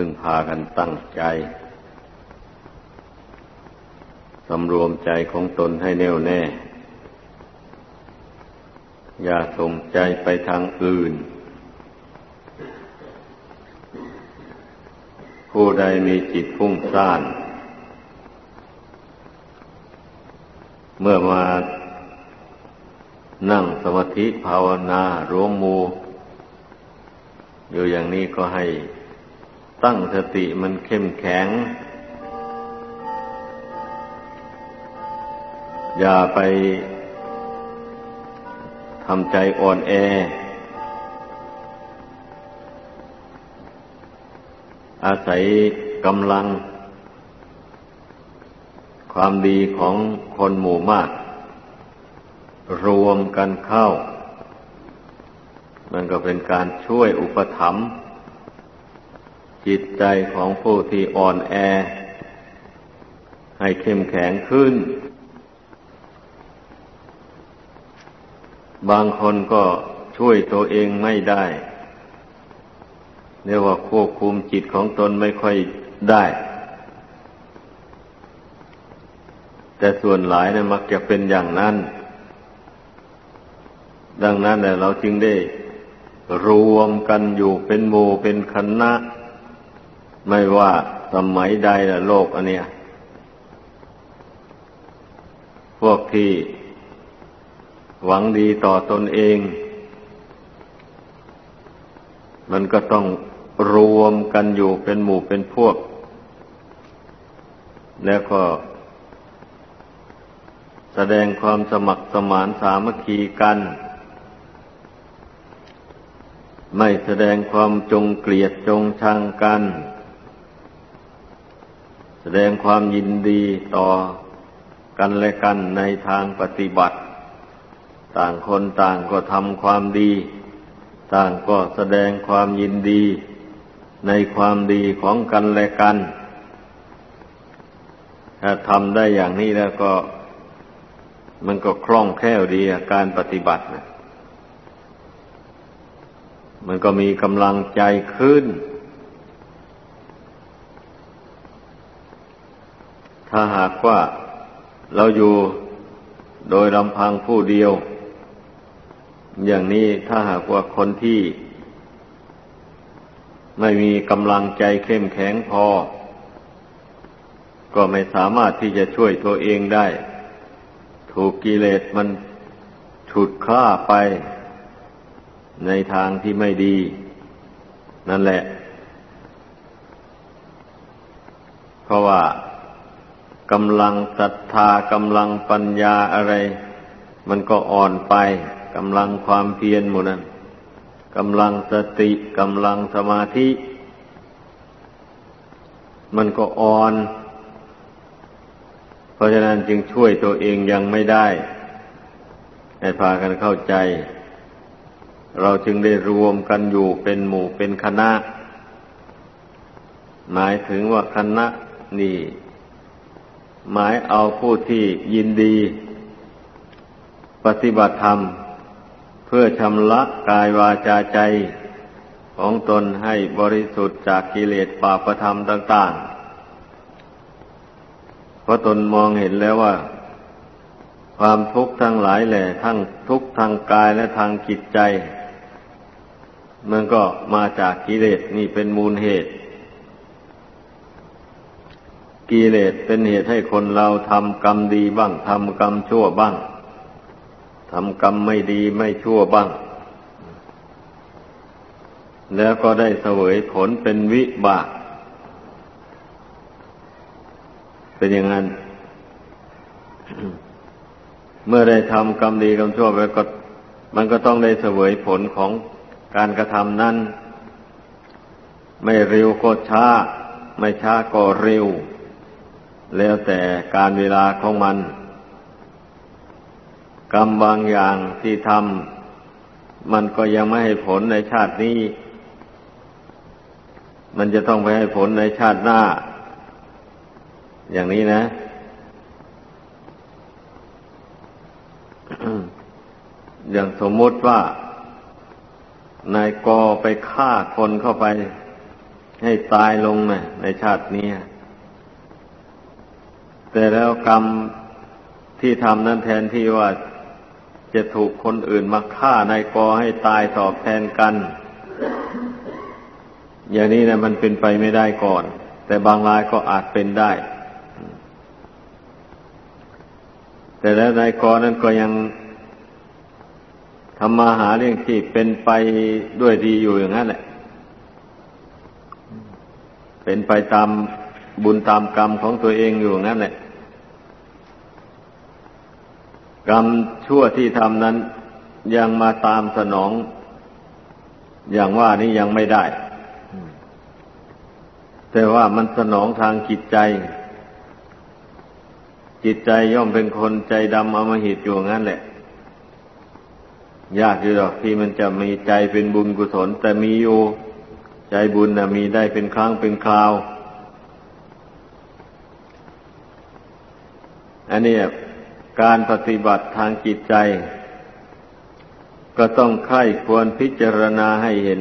พึ่งพากันตั้งใจ สำรวมใจของตนให้แน่วแน่ อย่าส่งใจไปทางอื่น ผู้ใดมีจิตฟุ้งซ่าน เมื่อมานั่งสมาธิภาวนารวมมูอยู่อย่างนี้ก็ให้ ตั้งสติมันเข้มแข็ง อย่าไปทำใจอ่อนแอ อาศัยกำลัง ความดีของคนหมู่มาก รวมกันเข้า มันก็เป็นการช่วยอุปถัมภ์ จิตใจของผู้ที่อ่อนแอ ให้เข้มแข็งขึ้น บางคนก็ช่วยตัวเองไม่ได้เรียกว่าควบคุมจิตของตนไม่ค่อยได้ แต่ส่วนหลายนะมักจะเป็นอย่างนั้น ดังนั้นเราจึงได้รวมกันอยู่เป็นหมู่เป็นคณะ ไม่ว่าสมัยใดละโลกอันเนี้ย พวกที่หวังดีต่อตนเอง มันก็ต้องรวมกันอยู่เป็นหมู่เป็นพวก แล้วก็ แสดงความสมัครสมานสามัคคีกัน ไม่แสดงความจงเกลียดจงชังกัน สดงความยินดีต่อกันและกันในทางปฏิบัติ ต่างคนต่างก็ทำความดี ต่างก็แสดงความยินดี ในความดีของกันและกัน ถ้าทำได้อย่างนี้แล้วก็ มันก็คล่องแคล่วดีการปฏิบัตินะมันก็มีกำลังใจขึ้น ถ้าหากว่าเราอยู่โดยลำพังผู้เดียว อย่างนี้ถ้าหากว่าคนที่ ไม่มีกำลังใจเข้มแข็งพอ ก็ไม่สามารถที่จะช่วยตัวเองได้ ถูกกิเลสมันฉุดคล้าไป ในทางที่ไม่ดี นั่นแหละ เพราะว่า กำลังศรัทธากำลังปัญญาอะไร มันก็อ่อนไปกำลังความเพียรหมดนั้นกำลังสติกำลังสมาธิ มันก็อ่อน เพราะฉะนั้นจึงช่วยตัวเองยังไม่ได้ ให้พากันเข้าใจ เราจึงได้รวมกันอยู่เป็นหมู่เป็นคณะ หมายถึงว่าคณะนี่ หมายเอาผู้ที่ยินดี ปฏิบัติธรรม เพื่อชำระกายวาจาใจของตนให้บริสุทธิ์จากกิเลสปาประธรรมต่าง ๆ เพราะตนมองเห็นแล้วว่า ความทุกข์ทั้งหลายแหละทั้งทุกข์ทางกายและทางจิตใจ มันก็มาจากกิเลสนี่เป็นมูลเหตุ กิเลสเป็นเหตุให้คนเราทำกรรมดีบ้างทำกรรมชั่วบ้างทำกรรมไม่ดีไม่ชั่วบ้าง แล้วก็ได้เสวยผลเป็นวิบาก เป็นอย่างนั้น เมื่อได้ทำกรรมดีกรรมชั่วไปก็ มันก็ต้องได้เสวยผลของการกระทำนั้น ไม่เร็วก็ช้า ไม่ช้าก็เร็ว แล้วแต่การเวลาของมัน กรรมบางอย่างที่ทำมันก็ยังไม่ให้ผลในชาตินี้ มันจะต้องไปให้ผลในชาติหน้า อย่างนี้นะอย่างสมมติว่านายกอไปฆ่าคนเข้าไป ให้ตายลงนะในชาตินี้ แต่แล้วกรรมที่ทำนั้นแทนที่ว่าจะถูกคนอื่นมาฆ่าในกอให้ตายตอบแทนกัน อย่างนี้นะมันเป็นไปไม่ได้ก่อน แต่บางรายก็อาจเป็นได้ แต่แล้วนายกอนั้นก็ยังทำมาหาเรื่องที่เป็นไปด้วยดีอยู่อย่างนั้นแหละ เป็นไปตาม บุญตามกรรมของตัวเองอยู่นั้นแหละ กรรมชั่วที่ทำนั้นยังมาตามสนอง อย่างว่านี้ยังไม่ได้ แต่ว่ามันสนองทางจิตใจ จิตใจย่อมเป็นคนใจดำอมหิตอยู่งั้นแหละ ยากอยู่หรอกที่มันจะมีใจเป็นบุญกุศล แต่มีอยู่ ใจบุญนะมีได้เป็นครั้งเป็นคราว อันนี้การปฏิบัติทางจิตใจ ก็ต้องใคร่ควรพิจารณาให้เห็น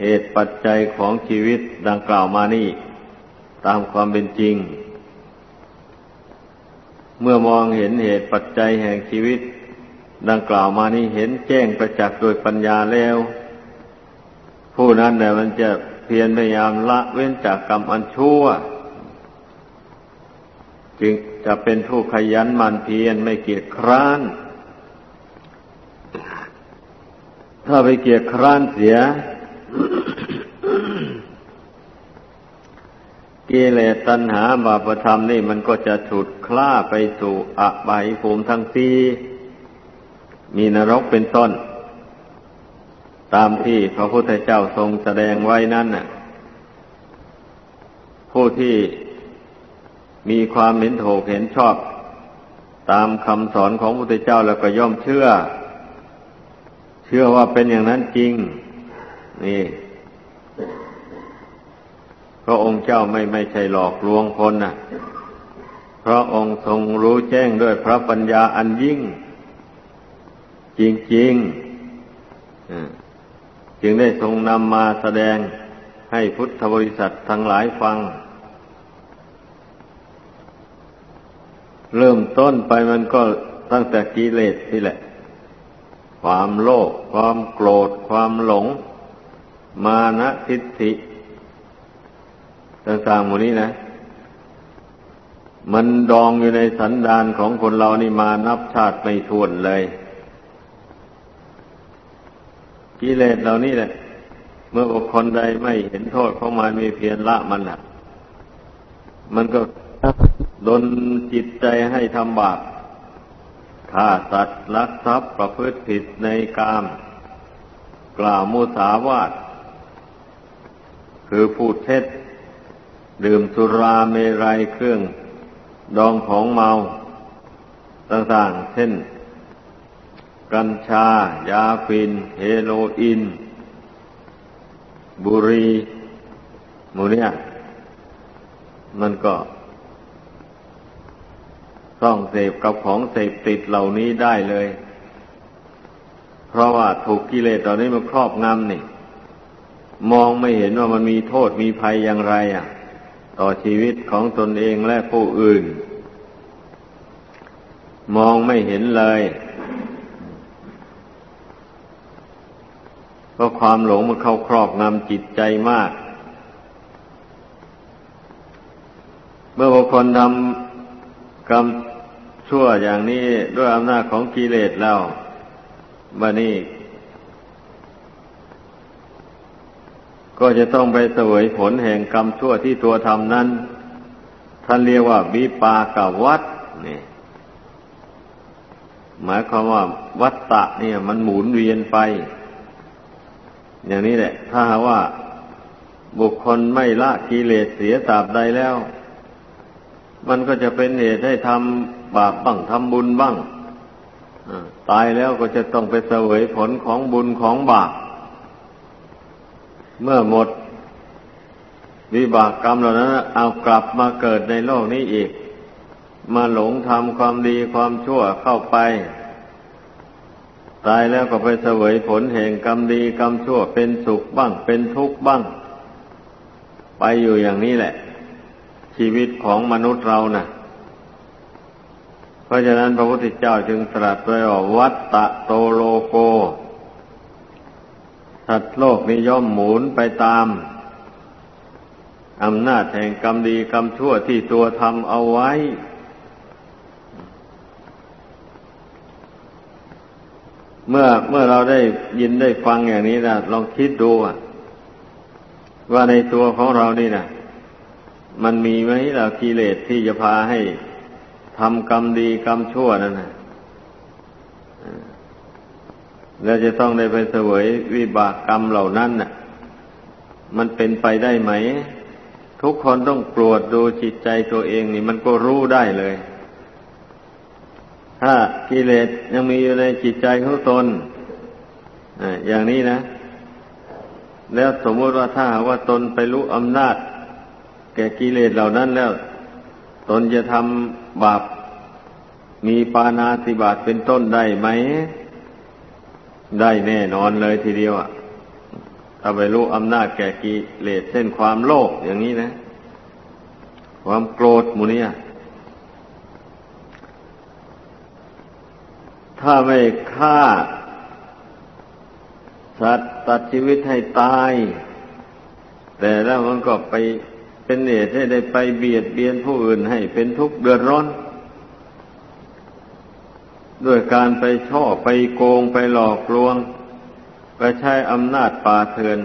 เหตุปัจจัยของชีวิตดังกล่าวมานี่ ตามความเป็นจริง เมื่อมองเห็นเหตุปัจจัยแห่งชีวิต ดังกล่าวมานี่เห็นแจ้งประจักษ์โดยปัญญาแล้ว ผู้นั้นเนี่ยมันจะเพียรพยายามละเว้นจากกรรมอันชั่ว จึงจะเป็นผู้ขยันมันเพียรไม่เกียจคร้าน ถ้าไปเกียจคร้านเสีย กิเลสตัณหาบาปธรรมนี่มันก็จะฉุดคล้าไปสู่อบายภูมิทั้งสี่มีนรกเป็นต้น ตามที่พระพุทธเจ้าทรงแสดงไว้นั่นน่ะ ผู้ที่ มีความเห็นโถกเห็นชอบ ตามคำสอนของพระพุทธเจ้าแล้วก็ย่อมเชื่อ เชื่อว่าเป็นอย่างนั้นจริง นี่พระองค์เจ้าไม่ไม่ใช่หลอกลวงคนนะพระองค์ทรงรู้แจ้งด้วยพระปัญญาอันยิ่ง จริงๆจึงได้ทรงนำมาแสดงให้พุทธบริษัททั้งหลายฟัง เริ่มต้นไปมันก็ตั้งแต่กิเลสนี่แหละ ความโลภความโกรธ ความหลง มานะทิฏฐิต่างๆหมดนี้นะ มันดองอยู่ในสันดานของคนเรานี่มานับชาติไม่ถ้วนเลย กิเลสเหล่านี้แหละ เมื่อบุคคลใดไม่เห็นโทษของมันมีเพียรละมันละมันก็ ดนจิตใจให้ทำบาปฆ่าสัตว์ลักทรัพย์ประพฤติผิดในกาม กล่าวมุสาวาทคือพูดเท็จ ดื่มสุราเมรัยเครื่อง ดองของเมา ต่างๆ เช่น กัญชา ยาฟิน เฮโรอีน บุรีมูเนี่ย มันก็ ต้องเสพกับของเสพติดเหล่านี้ได้เลย เพราะว่าถูกกิเลสตอนนี้มันครอบงำนี่ มองไม่เห็นว่ามันมีโทษมีภัยอย่างไร อะ ต่อชีวิตของตนเองและผู้อื่น มองไม่เห็นเลยเพราะความหลงมันเข้าครอบงำจิตใจมาก เมื่อบุคคลทำ กรรมชั่วอย่างนี้ด้วยอำนาจของกิเลสแล้วบันี้ ก็จะต้องไปเสวยผลแห่งกรรมชั่วที่ตัวทำนั้น ท่านเรียกว่าวิปากวัฏนี่หมายความว่าวัตตะเนี่ย มันหมุนเวียนไป อย่างนี้แหละ ถ้าว่าบุคคลไม่ละกิเลสเสียตราบใดแล้ว มันก็จะเป็นเหตุให้ทำบาปบ้างทำบุญบ้างตายแล้วก็จะต้องไปเสวยผลของบุญของบาปเมื่อหมดวิบากกรรมเหล่านั้น เอากลับมาเกิดในโลกนี้อีก มาหลงทำความดีความชั่วเข้าไป ตายแล้วก็ไปเสวยผลแห่งกรรมดีกรรมชั่วเป็นสุขบ้าง เป็นทุกข์บ้าง ไปอยู่อย่างนี้แหละ ชีวิตของมนุษย์เรานะ่ะ เพราะฉะนั้นพระพุทธเจ้าจึงตรัสไว้ว่าวัตตะโตโลโกสัตว์โลกนี้ย่อมหมุนไปตามอำนาจแห่งกรรมดีกรรมชั่วที่ตัวทำเอาไว้ เมื่อเมื่อเราได้ยินได้ฟังอย่างนี้นะลองคิดดูว่าในตัวของเรานี่นะ มันมีไหมเรากิเลสที่จะพาให้ทำกรรมดีกรรมชั่วนั่นนะแล้วจะต้องได้ไปเสวยวิบากกรรมเหล่านั้นน่ะ มันเป็นไปได้ไหม ทุกคนต้องตรวจดูจิตใจตัวเองนี่ มันก็รู้ได้เลย ถ้ากิเลสยังมีอยู่ในจิตใจของตนอย่างนี้นะ แล้วสมมติว่าถ้าว่าตนไปรู้อำนาจ แก่กิเลสเหล่านั้นแล้ว ตนจะทำบาปมีปานาติบาตเป็นต้นได้ไหม ได้แน่นอนเลยทีเดียวอะถ้าไปรู้อำนาจแก่กิเลสเส้นความโลภอย่างนี้นะ ความโกรธมูเนี่ยถ้าไม่ฆ่า สัตว์ตัดชีวิตให้ตาย แต่แล้วมันก็ไป เป็นเหตุให้ได้ไปเบียดเบียนผู้อื่นให้เป็นทุกข์เดือดร้อน ด้วยการไปช่อไปโกงไปหลอกลวง ไปใช้อำนาจป่าเถื่อน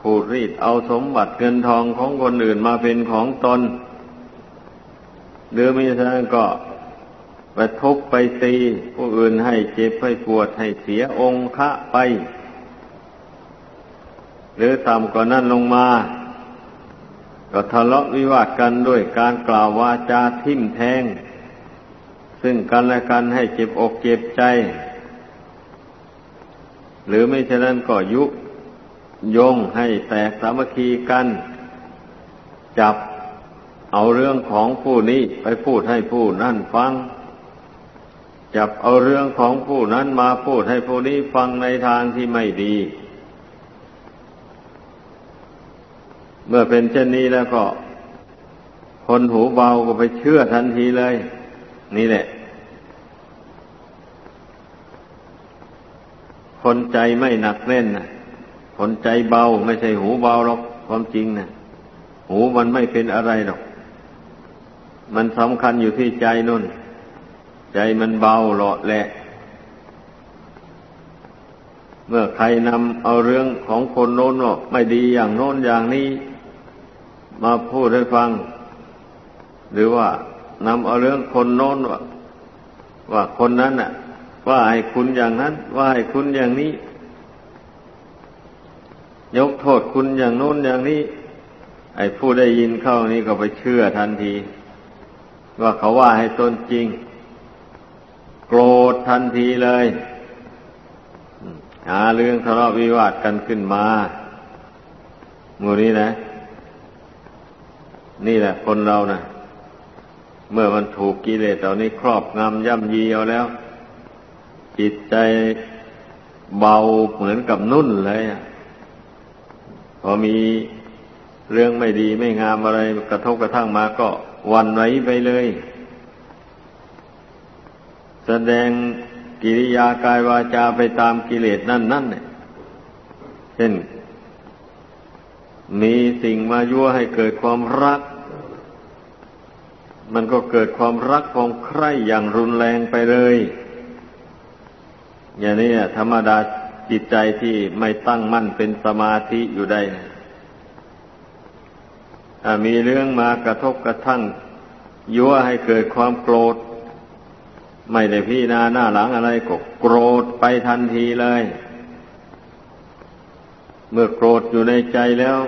ขูดรีดเอาสมบัติเงินทองของคนอื่นมาเป็นของตน หรือไม่ใช่ก็ไปทุบไปตีผู้อื่นให้เจ็บให้ปวดให้เสียองค์ะไป หรือต่ำกว่านั้นลงมา ก็ทะเลาะวิวาทกันด้วยการกล่าววาจาทิ่มแทง ซึ่งกันและกันให้เจ็บอกเจ็บใจ หรือไม่เช่นนั้นก็ยุยงให้แตกสามัคคีกัน จับเอาเรื่องของผู้นี้ไปพูดให้ผู้นั่นฟัง จับเอาเรื่องของผู้นั้นมาพูดให้ผู้นี้ฟังในทางที่ไม่ดี เมื่อเป็นเช่นนี้แล้วก็ คนหูเบาก็ไปเชื่อทันทีเลย นี่แหละ คนใจไม่หนักแน่นนะคนใจเบาไม่ใช่หูเบาหรอกความจริงนะหูมันไม่เป็นอะไรหรอก มันสำคัญอยู่ที่ใจนุ่น ใจมันเบาหลอแหละ เมื่อใครนำเอาเรื่องของคนโน้นว่าไม่ดีอย่างโน้นอย่างนี้ มาพูดให้ฟัง หรือว่านำเอาเรื่องคนโน้นว่าว่าคนนั้นน่ะ ว่าให้คุณอย่างนั้น ว่าให้คุณอย่างนี้ ยกโทษคุณอย่างโน้นอย่างนี้ ไอ้ผู้ได้ยินเข้านี้ก็ไปเชื่อทันที ว่าเขาว่าให้ตนจริง โกรธทันทีเลยหาเรื่องทะเลาะวิวาทกันขึ้นมาหมู่นี้นะ นี่แหละคนเรานะ่ะ เมื่อมันถูกกิเลสเหล่านี้ครอบงำย่ำยีเอาแล้ว จิตใจเบาเหมือนกับนุ่นเลยพอมีเรื่องไม่ดีไม่งามอะไรกระทบกระทั่งมาก็วันไหวไปเลย แสดงกิริยากายวาจาไปตามกิเลสนั่นนั่นเนี่ยเช่น มีสิ่งมายั่วให้เกิดความรัก มันก็เกิดความรักความใคร่อย่างรุนแรงไปเลย อย่างนี้ธรรมดาจิตใจที่ไม่ตั้งมั่นเป็นสมาธิอยู่ได้มีเรื่องมากระทบกระทั่ง ยั่วให้เกิดความโกรธ ไม่ได้พี่นาหน้าหลังอะไรก็โกรธไปทันทีเลย เมื่อโกรธอยู่ในใจแล้ว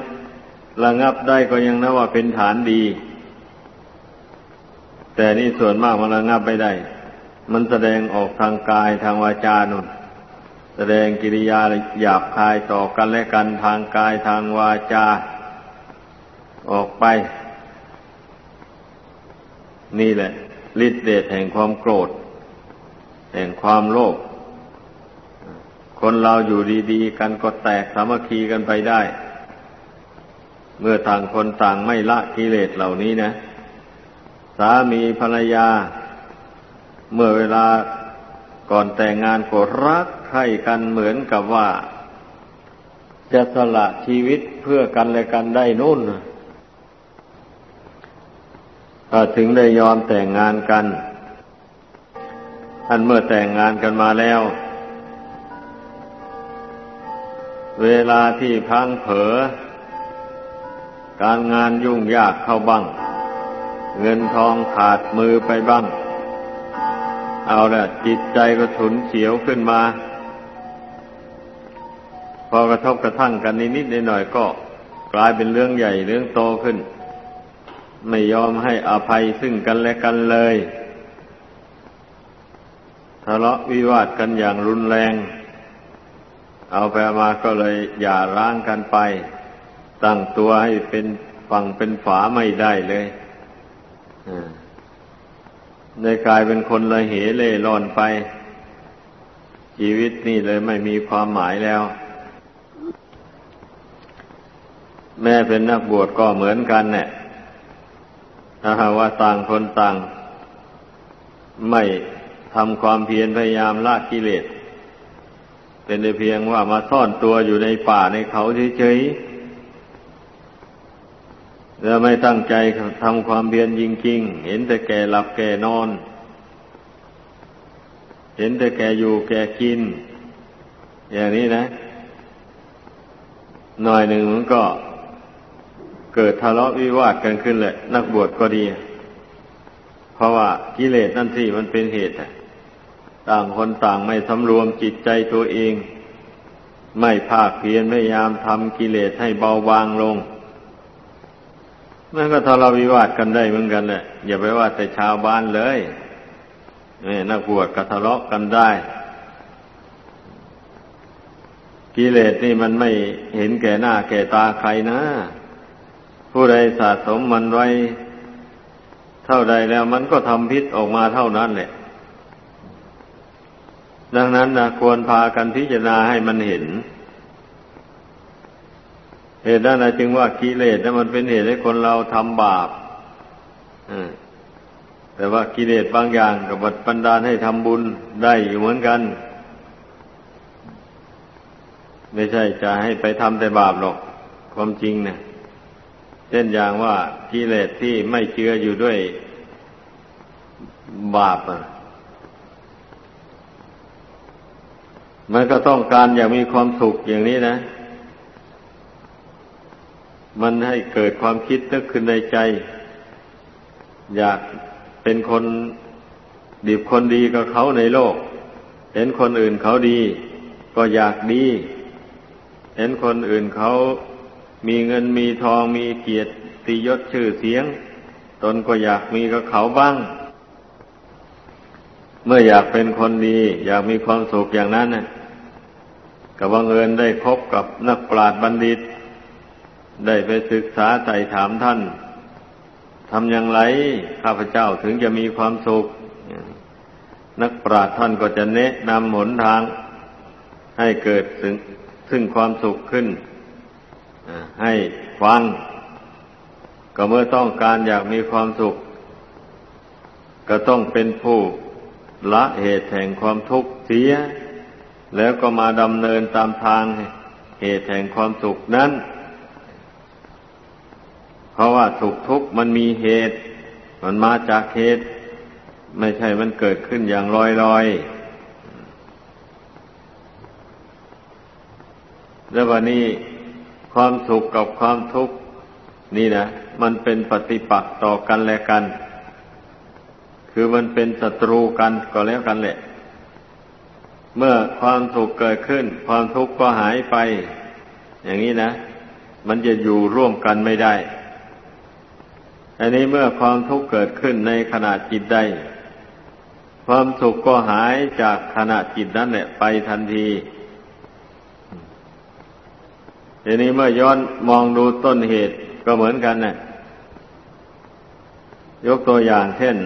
ระงับได้ก็ยังนับว่าเป็นฐานดี แต่นี่ส่วนมากมันระงับไม่ได้ มันแสดงออกทางกายทางวาจานุนแสดงกิริยาหยาบคายต่อกันและกันทางกายทางวาจา ออกไป นี่แหละฤทธิเดชแห่งความโกรธ แห่งความโลภคนเราอยู่ดีๆ กันก็แตกสามัคคีกันไปได้ เมื่อต่างคนต่างไม่ละกิเลสเหล่านี้นะ สามีภรรยา เมื่อเวลาก่อนแต่งงานก็รักใคร่กันเหมือนกับว่า จะสละชีวิตเพื่อกันและกันได้นู่นถึงได้ยอมแต่งงานกัน อันเมื่อแต่งงานกันมาแล้ว เวลาที่พังเผลอการงานยุ่งยากเข้าบ้าง เงินทองขาดมือไปบ้าง เอาละจิตใจก็ถุนเฉียวขึ้นมา พอกระทบกระทั่งกันนิดๆหน่อยๆก็กลายเป็นเรื่องใหญ่เรื่องโตขึ้น ไม่ยอมให้อภัยซึ่งกันและกันเลยทะเลาะวิวาทกันอย่างรุนแรง เอาไปมาก็เลยอย่าร้างกันไป ตั้งตัวให้เป็นฝั่งเป็นฝาไม่ได้เลย ในกลายเป็นคนละเหเล่ร่อนไป ชีวิตนี่เลยไม่มีความหมายแล้ว แม่เป็นนักบวชก็เหมือนกันเนี่ยถ้าหากว่าต่างคนต่าง ไม่ทำความเพียรพยายามละกิเลส เป็นเพียงว่ามาซ่อนตัวอยู่ในป่าในเขาเฉยๆ แล้วไม่ตั้งใจทำความเพียรจริงๆ เห็นแต่แก่หลับแก่นอน เห็นแต่แก่อยู่แก่กิน อย่างนี้นะ หน่อยหนึ่งมันก็เกิดทะเลาะวิวาทกันขึ้นแหละนักบวชก็ดี เพราะว่ากิเลสนั่นสิมันเป็นเหตุต่างคนต่างไม่สำรวมจิตใจตัวเอง ไม่ภาคเพียรพยายามทำกิเลสให้เบาบางลง มันก็ทะเลาะวิวาทกันได้เหมือนกันแหละอย่าไปว่าแต่ชาวบ้านเลยนี่นักบวชก็ทะเลาะกันได้ กิเลสนี่มันไม่เห็นแก่หน้าแก่ตาใครนะ ผู้ใดสะสมมันไว้ เท่าใดแล้วมันก็ทำพิษออกมาเท่านั้นแหละ ดังนั้นนะควรพากันพิจารณาให้มันเห็น เหตุนั้นจึงว่ากิเลสนั้นมันเป็นเหตุให้คนเราทำบาปแต่ว่ากิเลสบางอย่างกับบัดปันดาลให้ทำบุญได้อยู่เหมือนกัน ไม่ใช่จะให้ไปทำแต่บาปหรอก ความจริงเนะี่ยเช่นอย่างว่ากิเลสที่ไม่เจืออยู่ด้วยบาปอะมันก็ต้องการอยากมีความสุขอย่างนี้นะ มันให้เกิดความคิดนึกขึ้นในใจ อยากเป็นคนดีคนดีกับเขาในโลก เห็นคนอื่นเขาดี ก็อยากดี เห็นคนอื่นเขามีเงินมีทองมีเกียรติยศชื่อเสียง ตนก็อยากมีกับเขาบ้าง เมื่ออยากเป็นคนดี อยากมีความสุขอย่างนั้นน่ะก็บังเอิญได้พบกับนักปราชญ์บัณฑิต ได้ไปศึกษาไต่ถามท่านทำอย่างไรข้าพเจ้าถึงจะมีความสุข นักปราชญ์ท่านก็จะแนะนำหนทาง ให้เกิดซึ่งซึ่งความสุขขึ้นให้ฟัง ก็เมื่อต้องการอยากมีความสุข ก็ต้องเป็นผู้ละเหตุแห่งความทุกข์เสีย แล้วก็มาดำเนินตามทางเหตุแห่งความสุขนั้น เพราะว่าสุขทุกข์มันมีเหตุ มันมาจากเหตุ ไม่ใช่มันเกิดขึ้นอย่างลอยลอยแล้ววันนี้ความสุขกับความทุกข์นี่นะมันเป็นปฏิปักษ์ต่อกันและกัน คือมันเป็นศัตรูกันก็แล้วกันแหละ เมื่อความสุขเกิดขึ้น ความทุกข์ก็หายไป อย่างนี้นะ มันจะอยู่ร่วมกันไม่ได้ อันนี้เมื่อความทุกข์เกิดขึ้นในขณะจิตใดความสุขก็หายจากขณะจิตนั้นแหละไปทันทีทีนี้เมื่อย้อนมองดูต้นเหตุก็เหมือนกันนะ่ะยกตัวอย่างเช่น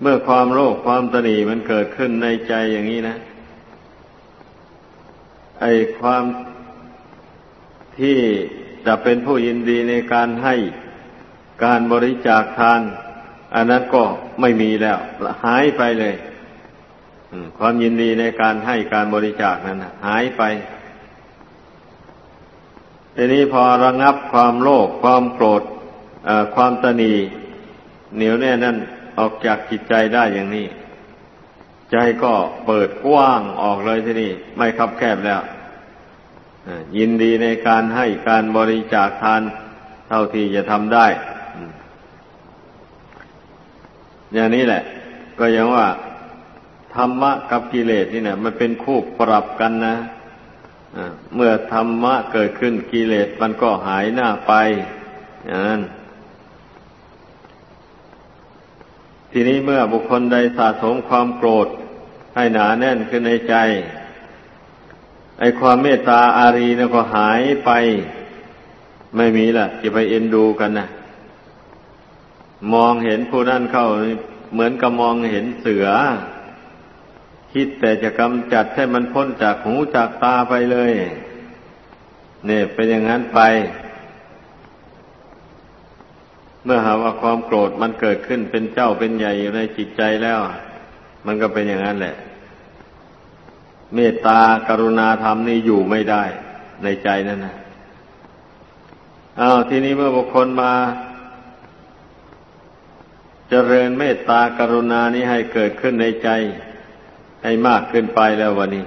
เมื่อความโลภความตนีมันเกิดขึ้นในใจอย่างนี้นะ ไอความที่จะเป็นผู้ยินดีในการให้ การบริจาคทาน อันนั้นก็ไม่มีแล้ว หายไปเลยความยินดีในการให้การบริจาคนั้นหายไปทีนี้พอระงับความโลภความโกรธความตนีเหนียวแน่นั่นออกจากจิตใจได้อย่างนี้ ใจก็เปิดกว้างออกเลยทีนี่ไม่คับแคบแล้วยินดีในการให้การบริจาคทานเท่าที่จะทำได้ อย่างนี้แหละ ก็ยังว่า ธรรมะกับกิเลสนี่เนี่ยมันเป็นคู่ปรับกันนะเมื่อธรรมะเกิดขึ้นกิเลสมันก็หายหน้าไปอย่างนั้นทีนี้เมื่อบุคคลใดสะสมความโกรธ ให้หนาแน่นขึ้นในใจไอความเมตตาอารีนะก็หายไป ไม่มีละจะไปเอ็นดูกันนะ มองเห็นผู้นั้นเข้าเหมือนกับมองเห็นเสือ คิดแต่จะกำจัดให้มันพ้นจากหูจากตาไปเลย เนี่ยเป็นอย่างนั้นไป เมื่อหาว่าความโกรธมันเกิดขึ้นเป็นเจ้าเป็นใหญ่อยู่ในจิตใจแล้ว มันก็เป็นอย่างนั้นแหละ เมตตากรุณาธรรมนี่อยู่ไม่ได้ในใจนั่นนะอ้าวทีนี้เมื่อบุคคลมา เจริญเมตตากรุณานี้ให้เกิดขึ้นในใจ ให้มากขึ้นไปแล้ววันนี้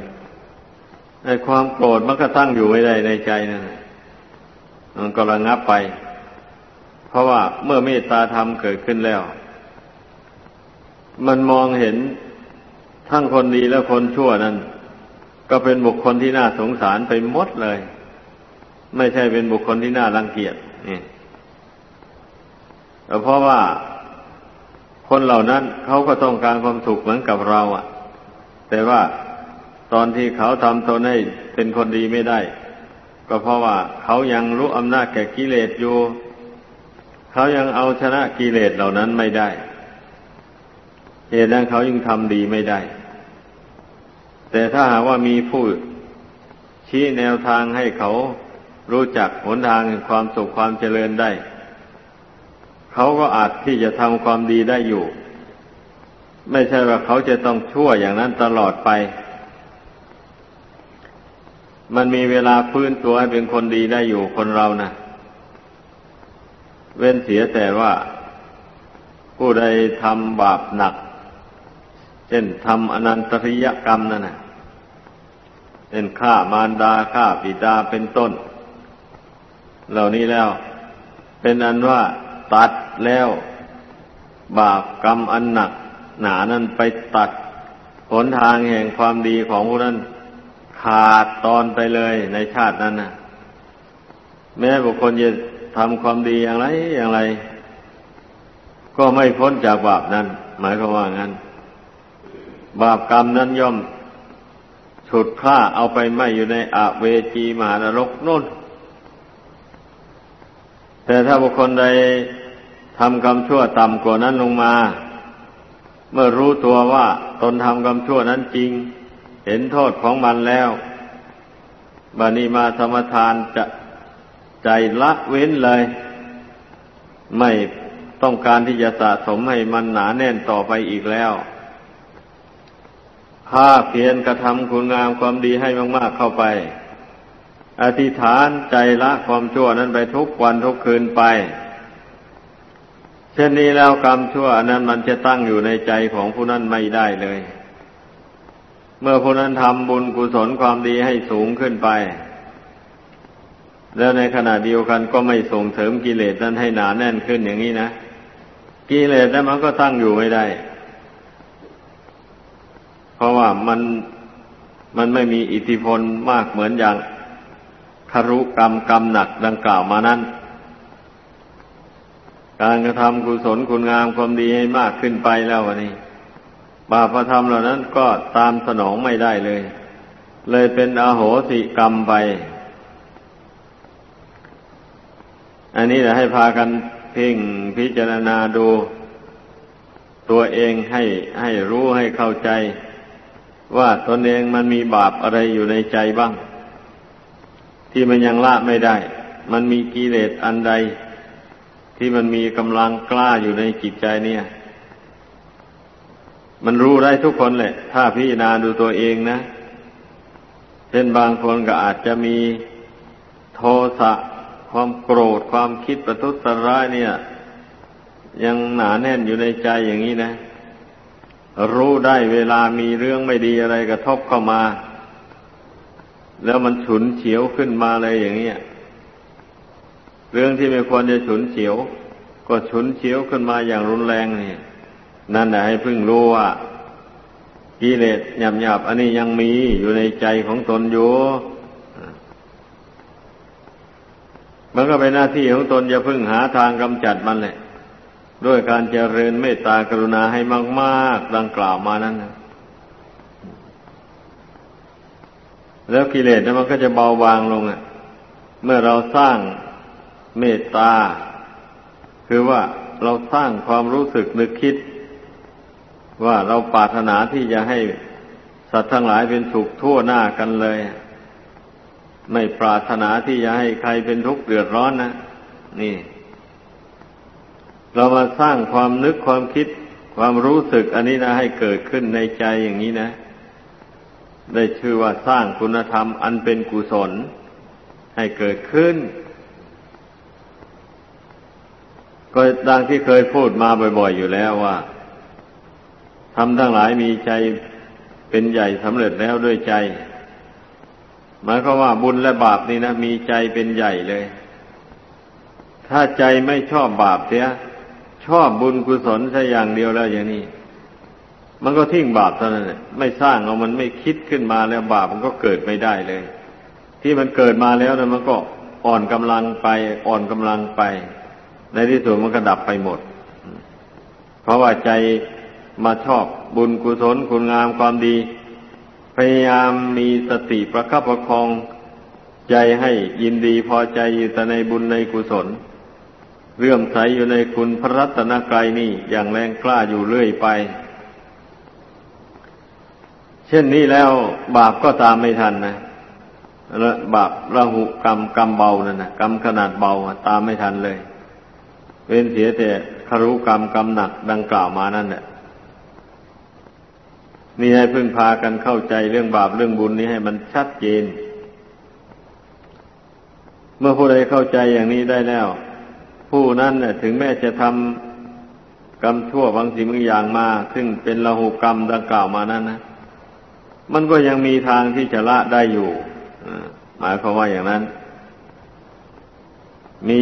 ในความโกรธมันก็ตั้งอยู่ไม่ได้ในใจนั่นมันก็ระงับไป เพราะว่าเมื่อเมตตาธรรมเกิดขึ้นแล้ว มันมองเห็นทั้งคนดีและคนชั่วนั้น ก็เป็นบุคคลที่น่าสงสารไปหมดเลย ไม่ใช่เป็นบุคคลที่น่ารังเกียจนี่เพราะว่า คนเหล่านั้นเขาก็ต้องการความสุขเหมือนกับเราอะ่ะ แต่ว่าตอนที่เขาทำตนให้เป็นคนดีไม่ได้ ก็เพราะว่าเขายังรู้อำนาจแก่กิเลสอยู่เขายังเอาชนะกิเลสเหล่านั้นไม่ได้เหตุนั้นเขายังทำดีไม่ได้ แต่ถ้าหากว่ามีผู้ชี้แนวทางให้เขารู้จักหนทางแห่งความสุขความเจริญได้ เขาก็อาจที่จะทำความดีได้อยู่ ไม่ใช่ว่าเขาจะต้องชั่วอย่างนั้นตลอดไป มันมีเวลาพื้นตัวให้เป็นคนดีได้อยู่คนเรานะ่ะเว้นเสียแต่ว่า ผู้ใดทำบาปหนัก เช่นทำอนันตริยกรรมนั่นนะเช่นฆ่ามารดาฆ่าปิดาเป็นต้น เหล่านี้แล้ว เป็นอันว่าตัด แล้ว บาปกรรมอันหนัก หนานั้นไปตัดหนทางแห่งความดีของผู้นั้นขาดตอนไปเลยในชาตินั้นนะแม้บุคคลจะทำความดีอย่างไรอย่างไร ก็ไม่พ้นจากบาปนั้น หมายความว่างั้น บาปกรรมนั้นย่อมฉุดฆ่าเอาไปไม่อยู่ในอาเวจีมหานรกนู่น แต่ถ้าบุคคลใด ทำกรรมชั่วต่ำกว่านั้นลงมา เมื่อรู้ตัวว่าตนทำกรรมชั่วนั้นจริง เห็นโทษของมันแล้วบานีมาสมทานจะใจละเว้นเลย ไม่ต้องการที่จะสะสมให้มันหนาแน่นต่อไปอีกแล้วภาเพียรกระทำคุณงามความดีให้มาก ๆ เข้าไป อธิษฐานใจละความชั่วนั้นไปทุกวันทุกคืนไป เช่นนี้แล้วกรรมชั่วนั้นมันจะตั้งอยู่ในใจของผู้นั้นไม่ได้เลย เมื่อผู้นั้นทำบุญกุศลความดีให้สูงขึ้นไป แล้วในขณะเดียวกันก็ไม่ส่งเสริมกิเลสนั้นให้หนาแน่นขึ้นอย่างนี้นะกิเลสนั้นมันก็ตั้งอยู่ไม่ได้ เพราะว่ามันมันไม่มีอิทธิพลมากเหมือนอย่างคารุกรรมกรรมหนักดังกล่าวมานั้น การกระทำกุศลคุณงามความดีให้มากขึ้นไปแล้ววันนี้ บาปธรรมเหล่านั้นก็ตามสนองไม่ได้เลย เลยเป็นอโหสิกรรมไป อันนี้แหละให้พากันเพ่งพิจารณาดู ตัวเองให้ให้รู้ให้เข้าใจ ว่าตนเองมันมีบาปอะไรอยู่ในใจบ้าง ที่มันยังละไม่ได้ มันมีกิเลสอันใด ที่มันมีกำลังกล้าอยู่ในจิตใจเนี่ย มันรู้ได้ทุกคนแหละ ถ้าพิจารณาดูตัวเองนะเช่นบางคนก็อาจจะมีโทสะความโกรธความคิดประทุษร้ายเนี่ย ยังหนาแน่นอยู่ในใจอย่างนี้นะ รู้ได้เวลามีเรื่องไม่ดีอะไรกระทบเข้ามา แล้วมันฉุนเฉียวขึ้นมาเลยอย่างนี้ เรื่องที่ไม่ควรจะฉุนเฉียว ก็ฉุนเฉียวขึ้นมาอย่างรุนแรงนี่นั่นแหละให้พึ่งรู้ว่ากิเลสหยาบๆอันนี้ยังมีอยู่ในใจของตนอยู่มันก็เป็นหน้าที่ของตนจะพึ่งหาทางกำจัดมันแหละด้วยการเจริญเมตตากรุณาให้มากๆดังกล่าวมานั้นนะแล้วกิเลสนั้นมันก็จะเบาบางลงอะ เมื่อเราสร้าง เมตตา คือว่าเราสร้างความรู้สึกนึกคิด ว่าเราปรารถนาที่จะให้สัตว์ทั้งหลายเป็นสุขทั่วหน้ากันเลย ไม่ปรารถนาที่จะให้ใครเป็นทุกข์เดือดร้อนนะนี่ เรามาสร้างความนึกความคิด ความรู้สึกอันนี้นะให้เกิดขึ้นในใจอย่างนี้นะ ได้ชื่อว่าสร้างคุณธรรมอันเป็นกุศลให้เกิดขึ้น ก็ดังที่เคยพูดมาบ่อย ๆ อยู่แล้วว่าทำทั้งหลายมีใจเป็นใหญ่สำเร็จแล้วด้วยใจ หมายความว่าบุญและบาปนี่นะมีใจเป็นใหญ่เลย ถ้าใจไม่ชอบบาปเสีย ชอบบุญกุศลแค่อย่างเดียวแล้วอย่างนี้ มันก็ทิ้งบาปเท่านั้นไม่สร้างเอามันไม่คิดขึ้นมาแล้วบาปมันก็เกิดไม่ได้เลย ที่มันเกิดมาแล้วนะมันก็อ่อนกำลังไป อ่อนกำลังไป ในที่สุดมันก็ดับไปหมด เพราะว่าใจมาชอบบุญกุศลคุณงามความดี พยายามมีสติประคับประคอง ใจให้ยินดีพอใจอยู่แต่ในบุญในกุศล เรื่อมใสอยู่ในคุณพระรัตนกรายนี่อย่างแรงกล้าอยู่เรื่อยไป เช่นนี้แล้วบาปก็ตามไม่ทันนะบาประหุกรรมกรรมเบานั่นนะกรรมขนาดเบาตามไม่ทันเลย เว้นเสียแต่คารุกรรมกรรมหนักดังกล่าวมานั่นแหละนี่ให้พึ่งพากันเข้าใจเรื่องบาปเรื่องบุญนี้ให้มันชัดเจน เมื่อผู้ใดเข้าใจอย่างนี้ได้แล้ว ผู้นั้นเนี่ยถึงแม้จะทำกรรมชั่วบางสิ่งบางอย่างมา ซึ่งเป็นละหุกรรมดังกล่าวมานั้นนะมันก็ยังมีทางที่จะละได้อยู่หมายความว่าอย่างนั้น มี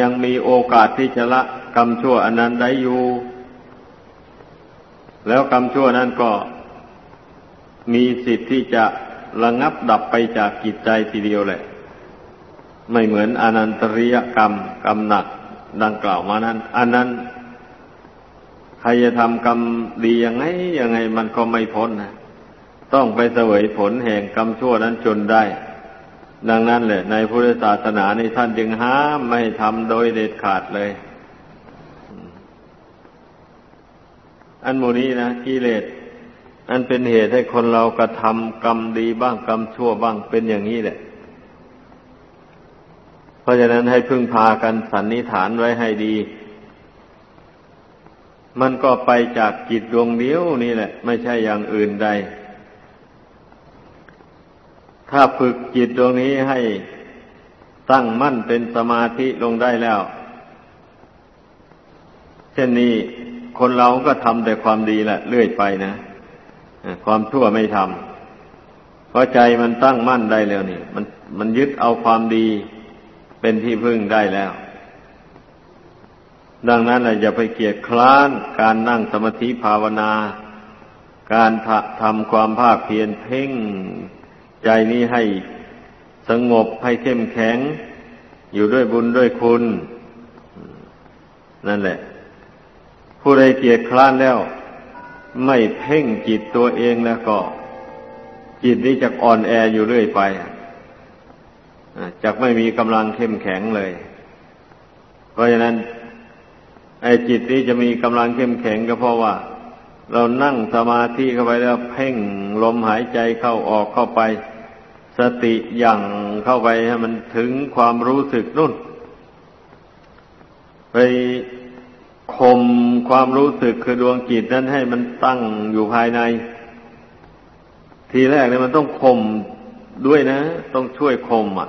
ยังมีโอกาสที่จะละกรรมชั่วอันนั้นได้อยู่ แล้วกรรมชั่วนั้นก็มีสิทธิ์ที่จะระงับดับไปจากกิจใจทีเดียวแหละ ไม่เหมือนอนันตริยกรรมกรรมหนักดังกล่าวมานั้น อันนั้นใครจะทำกรรมดียังไงยังไงมันก็ไม่พ้นนะต้องไปเสวยผลแห่งกรรมชั่วนั้นจนได้ ดังนั้นแหละ ในพุทธศาสนาในท่านจึงห้ามไม่ทำโดยเด็ดขาดเลย อันโมนี้นะกิเลสอันเป็นเหตุให้คนเรากระทำกรรมดีบ้างกรรมชั่วบ้างเป็นอย่างนี้แหละ เพราะฉะนั้นให้พึ่งพากันสันนิฐานไว้ให้ดี มันก็ไปจากจิตดวงเดียวนี่แหละ ไม่ใช่อย่างอื่นใด ถ้าฝึกจิตดวงนี้ให้ตั้งมั่นเป็นสมาธิลงได้แล้ว เช่นนี้คนเราก็ทำแต่ความดีแหละเรื่อยไปนะความชั่วไม่ทำเพราะใจมันตั้งมั่นได้แล้วนี่ มันมันยึดเอาความดีเป็นที่พึ่งได้แล้ว ดังนั้นแหละอย่าไปเกียดคร้านการนั่งสมาธิภาวนา การทำความภาคเพียรเพ่ง ใจนี้ให้สงบให้เข้มแข็ง อยู่ด้วยบุญด้วยคุณ นั่นแหละ ผู้ใดเกียดคร้านแล้ว ไม่เพ่งจิตตัวเองแล้วก็ จิตนี้จะอ่อนแออยู่เรื่อยไปจะไม่มีกำลังเข้มแข็งเลย เพราะฉะนั้นไอ้จิตนี้จะมีกำลังเข้มแข็งก็เพราะว่า เรานั่งสมาธิเข้าไปแล้วเพ่งลมหายใจเข้าออกเข้าไป สติอย่างเข้าไปให้มันถึงความรู้สึกนุ่น ไปข่มความรู้สึกคือดวงจิตนั้นให้มันตั้งอยู่ภายใน ทีแรกเนี่ยมันต้องข่มด้วยนะ ต้องช่วยข่มอะ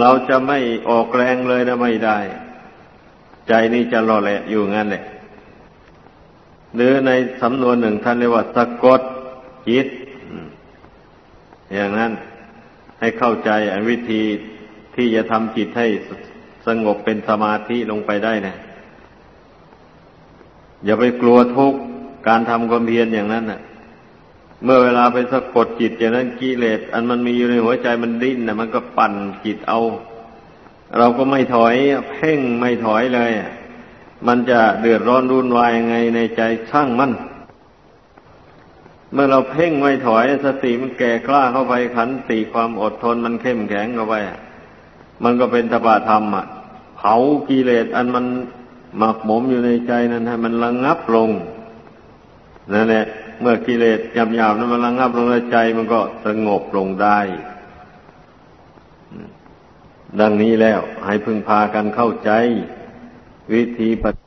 เราจะไม่ออกแรงเลยนะไม่ได้ ใจนี่จะรอแหละอยู่งั้นแหละหรือในสำนวนหนึ่งท่านเรียกว่าสะกดจิต อย่างนั้นให้เข้าใจวิธีที่จะทำจิตให้สงบเป็นสมาธิลงไปได้นะอย่าไปกลัวทุกข์การทำความเพียรอย่างนั้นน่ะ เมื่อเวลาไปสะกดจิตอย่างนั้นกิเลสอันมันมีอยู่ในหัวใจมันดิ้นนะมันก็ปั่นจิตเอา เราก็ไม่ถอยเพ่งไม่ถอยเลย มันจะเดือดร้อนรุนวายยังไงในใจช่างมัน มื่อเราเพ่งไม่ถอยสติมันแก่กล้าเข้าไปขันติความอดทนมันเข้มแข็งเข้าไปมันก็เป็นตบะธรรมอะเผากิเลสอันมันหมักหมมอยู่ในใจนั้นให้มันระงงับลงนั่นแหละเมื่อกิเลสหยาบๆนั้นมันระงงับลงในใจมันก็สงบลงได้ ดังนี้แล้วให้พึงพากันเข้าใจ วิธีปฏิ